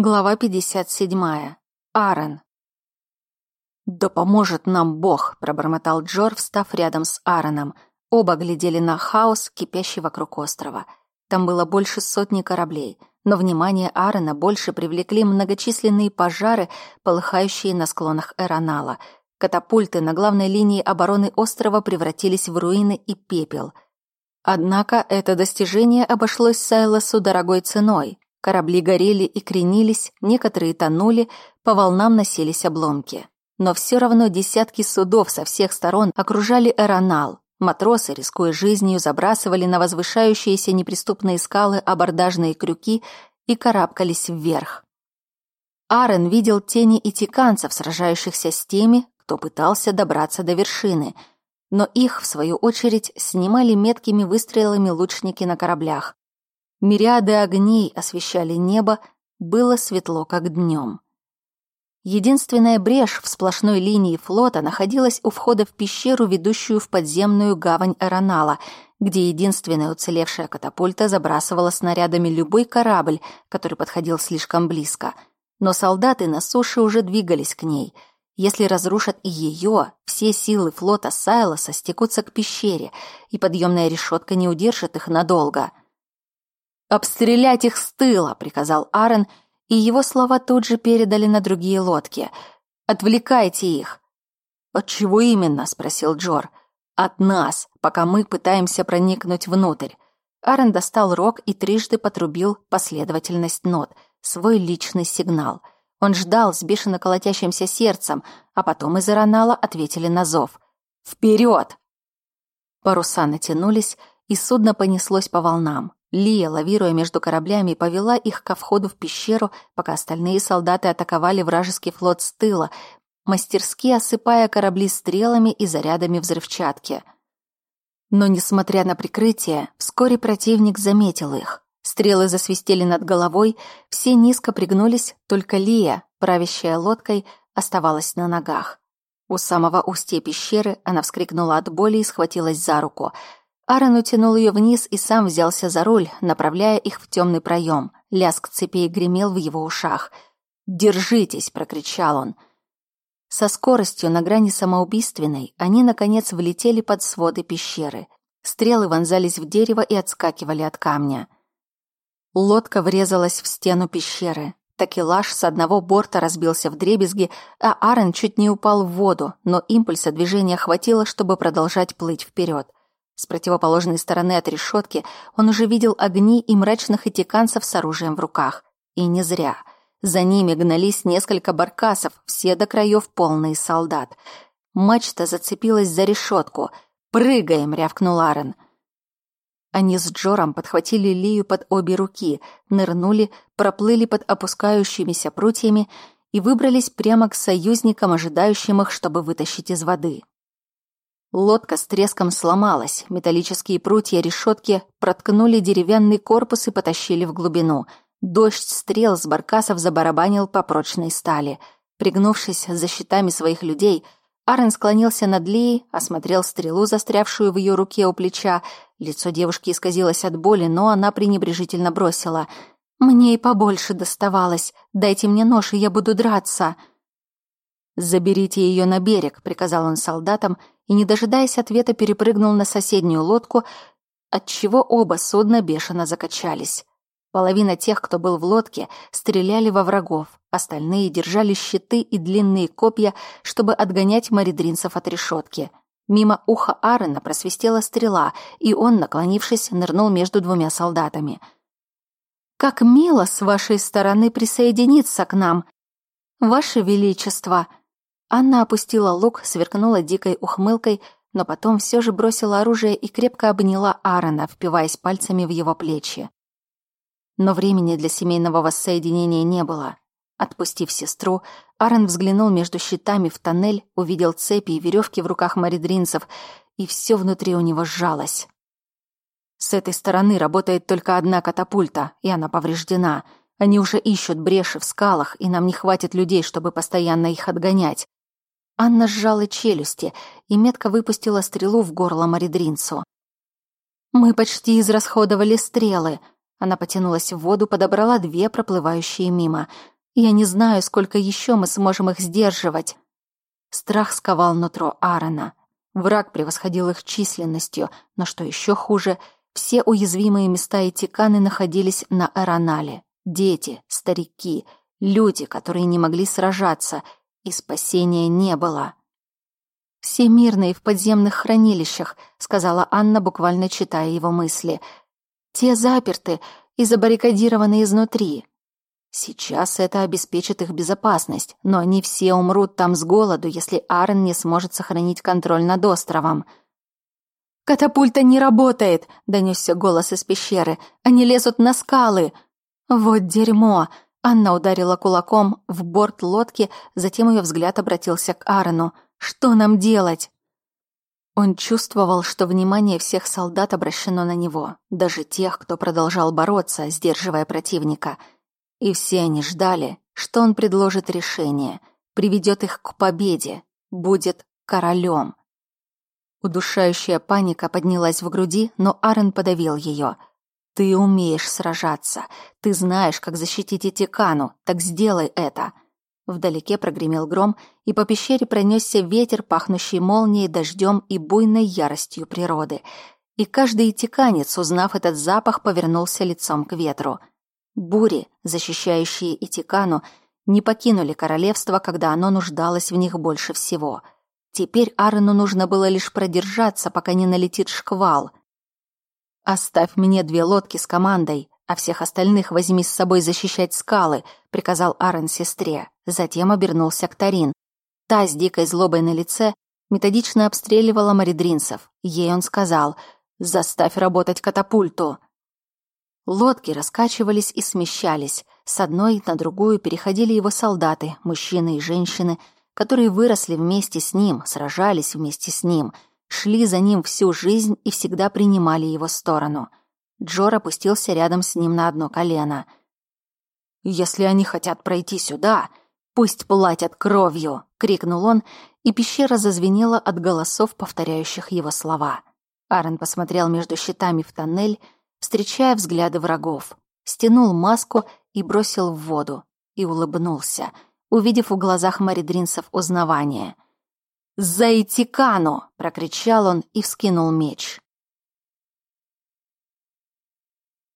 Глава 57. Аарон. «Да поможет нам Бог», — пробормотал Джор, встав рядом с Аароном. Оба глядели на хаос, кипящий вокруг острова. Там было больше сотни кораблей, но внимание Аарона больше привлекли многочисленные пожары, полыхающие на склонах Эронала. Катапульты на главной линии обороны острова превратились в руины и пепел. Однако это достижение обошлось Сайлосу дорогой ценой. Корабли горели и кренились, некоторые тонули, по волнам носились обломки. Но все равно десятки судов со всех сторон окружали Эронал. Матросы, рискуя жизнью, забрасывали на возвышающиеся неприступные скалы абордажные крюки и карабкались вверх. Арен видел тени итиканцев, сражающихся с теми, кто пытался добраться до вершины, но их, в свою очередь, снимали меткими выстрелами лучники на кораблях. Мириады огней освещали небо, было светло, как днем. Единственная брешь в сплошной линии флота находилась у входа в пещеру, ведущую в подземную гавань Эронала, где единственная уцелевшая катапульта забрасывала снарядами любой корабль, который подходил слишком близко. Но солдаты на суше уже двигались к ней. Если разрушат и ее, все силы флота Сайлоса стекутся к пещере, и подъемная решетка не удержит их надолго — «Обстрелять их с тыла!» — приказал Аарон, и его слова тут же передали на другие лодки. «Отвлекайте их!» «От чего именно?» — спросил Джор. «От нас, пока мы пытаемся проникнуть внутрь». Аарон достал рог и трижды потрубил последовательность нот, свой личный сигнал. Он ждал с бешено колотящимся сердцем, а потом из Иронала ответили на зов. «Вперед!» Паруса натянулись, и судно понеслось по волнам. Лия, лавируя между кораблями, повела их ко входу в пещеру, пока остальные солдаты атаковали вражеский флот с тыла, мастерски осыпая корабли стрелами и зарядами взрывчатки. Но, несмотря на прикрытие, вскоре противник заметил их. Стрелы засвистели над головой, все низко пригнулись, только Лия, правящая лодкой, оставалась на ногах. У самого устья пещеры она вскрикнула от боли и схватилась за руку — Аарон утянул ее вниз и сам взялся за руль, направляя их в темный проем. Лязг цепей гремел в его ушах. «Держитесь!» — прокричал он. Со скоростью на грани самоубийственной они, наконец, влетели под своды пещеры. Стрелы вонзались в дерево и отскакивали от камня. Лодка врезалась в стену пещеры. Такелаж с одного борта разбился в дребезги, а Аарон чуть не упал в воду, но импульса движения хватило, чтобы продолжать плыть вперед. С противоположной стороны от решетки он уже видел огни и мрачных этиканцев с оружием в руках. И не зря. За ними гнались несколько баркасов, все до краев полные солдат. Мачта зацепилась за решетку. «Прыгаем!» — рявкнул Аарон. Они с Джором подхватили Лию под обе руки, нырнули, проплыли под опускающимися прутьями и выбрались прямо к союзникам, ожидающим их, чтобы вытащить из воды. Лодка с треском сломалась, металлические прутья решетки проткнули деревянный корпус и потащили в глубину. Дождь стрел с баркасов забарабанил по прочной стали. Пригнувшись за щитами своих людей, Арен склонился над Лией, осмотрел стрелу, застрявшую в ее руке у плеча. Лицо девушки исказилось от боли, но она пренебрежительно бросила. «Мне и побольше доставалось. Дайте мне нож, и я буду драться». «Заберите ее на берег», — приказал он солдатам, и, не дожидаясь ответа, перепрыгнул на соседнюю лодку, отчего оба судна бешено закачались. Половина тех, кто был в лодке, стреляли во врагов, остальные держали щиты и длинные копья, чтобы отгонять маридринцев от решетки. Мимо уха Аарона просвистела стрела, и он, наклонившись, нырнул между двумя солдатами. «Как мило с вашей стороны присоединиться к нам! Ваше Величество!» Анна опустила лук, сверкнула дикой ухмылкой, но потом все же бросила оружие и крепко обняла Аарона, впиваясь пальцами в его плечи. Но времени для семейного воссоединения не было. Отпустив сестру, Аарон взглянул между щитами в тоннель, увидел цепи и веревки в руках маридринцев, и все внутри у него сжалось. С этой стороны работает только одна катапульта, и она повреждена. Они уже ищут бреши в скалах, и нам не хватит людей, чтобы постоянно их отгонять. Анна сжала челюсти и метко выпустила стрелу в горло Маридринцу. «Мы почти израсходовали стрелы». Она потянулась в воду, подобрала две, проплывающие мимо. «Я не знаю, сколько еще мы сможем их сдерживать». Страх сковал нутро Аарона. Враг превосходил их численностью, но что еще хуже, все уязвимые места и тиканы находились на Эронале. Дети, старики, люди, которые не могли сражаться, и спасения не было. «Все мирные в подземных хранилищах», — сказала Анна, буквально читая его мысли. «Те заперты и забаррикадированы изнутри. Сейчас это обеспечит их безопасность, но они все умрут там с голоду, если Аарон не сможет сохранить контроль над островом». «Катапульта не работает!» — донесся голос из пещеры. «Они лезут на скалы!» «Вот дерьмо!» Анна ударила кулаком в борт лодки, затем ее взгляд обратился к Аарону. Что нам делать?» Он чувствовал, что внимание всех солдат обращено на него, даже тех, кто продолжал бороться, сдерживая противника. И все они ждали, что он предложит решение, приведет их к победе, будет королем. Удушающая паника поднялась в груди, но Арен подавил ее. «Ты умеешь сражаться. Ты знаешь, как защитить Этикану. Так сделай это». Вдалеке прогремел гром, и по пещере пронесся ветер, пахнущий молнией, дождем и буйной яростью природы. И каждый итиканец, узнав этот запах, повернулся лицом к ветру. Бури, защищающие Итикану, не покинули королевство, когда оно нуждалось в них больше всего. Теперь Арену нужно было лишь продержаться, пока не налетит шквал. «Оставь мне две лодки с командой», а всех остальных возьми с собой защищать скалы», — приказал Аарон сестре. Затем обернулся к Тарин. Та с дикой злобой на лице методично обстреливала маридринцев. Ей он сказал «Заставь работать катапульту». Лодки раскачивались и смещались. С одной на другую переходили его солдаты, мужчины и женщины, которые выросли вместе с ним, сражались вместе с ним, шли за ним всю жизнь и всегда принимали его сторону — Джор опустился рядом с ним на одно колено. «Если они хотят пройти сюда, пусть платят кровью!» — крикнул он, и пещера зазвенела от голосов, повторяющих его слова. Аарон посмотрел между щитами в тоннель, встречая взгляды врагов, стянул маску и бросил в воду, и улыбнулся, увидев в глазах маридринцев узнавание. «За Итикану!» — прокричал он и вскинул меч.